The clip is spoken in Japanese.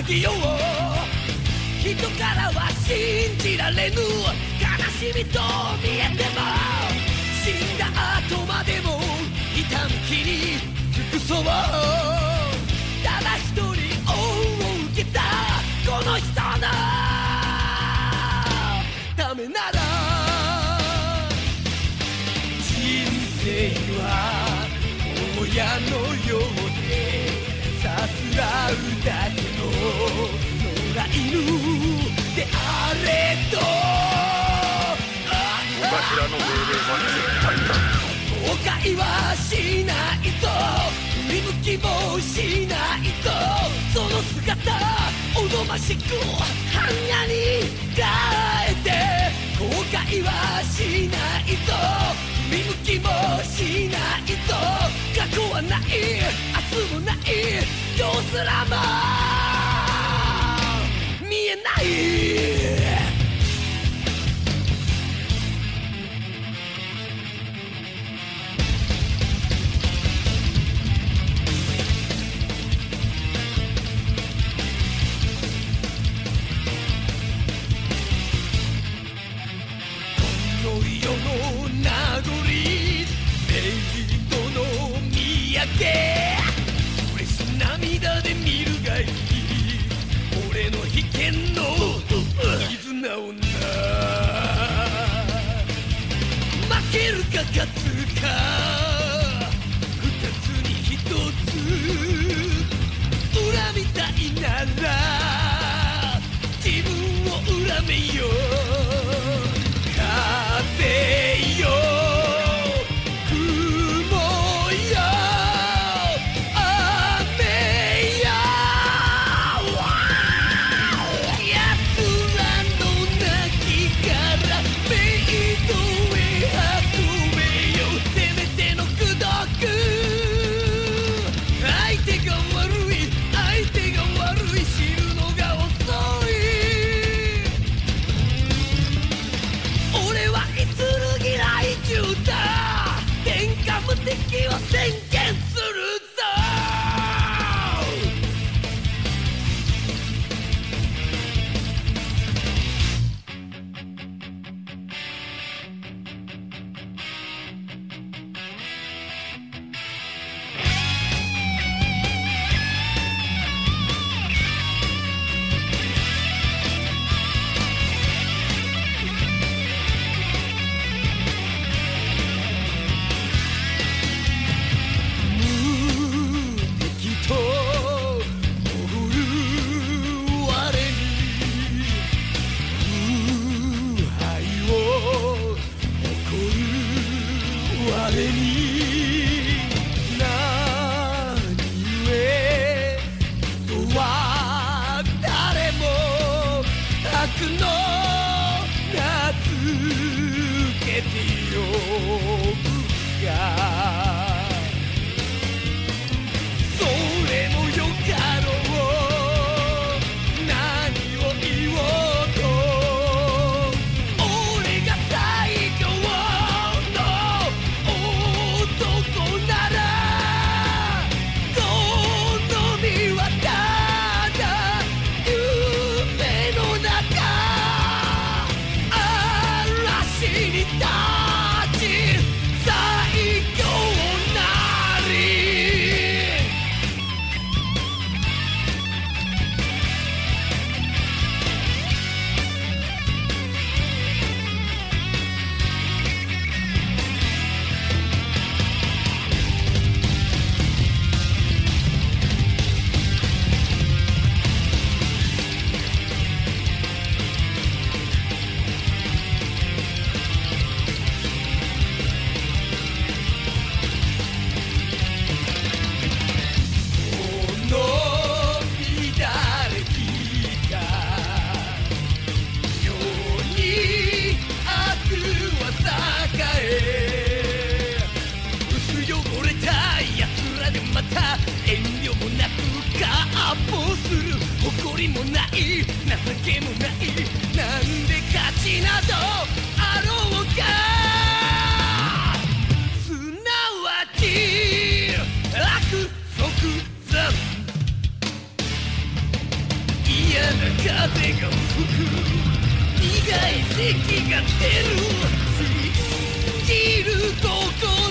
人からは信じられぬ悲しみと見えても死んだ後までも痛む気に服装をただ一人後悔はしないと。振り向きもしないと。その姿おぞましく般若に変えて。後悔はしないと。振り向きもしないと。過去はない明日もない。今日すらも見えない。危険の絆をな。負けるか勝つか。think you think? 誰に何故とは誰も悪の名付けてよ。ない情けもないなんで勝ちなどあろうかすなわち悪即座嫌な風が吹く苦い咳が出る信じること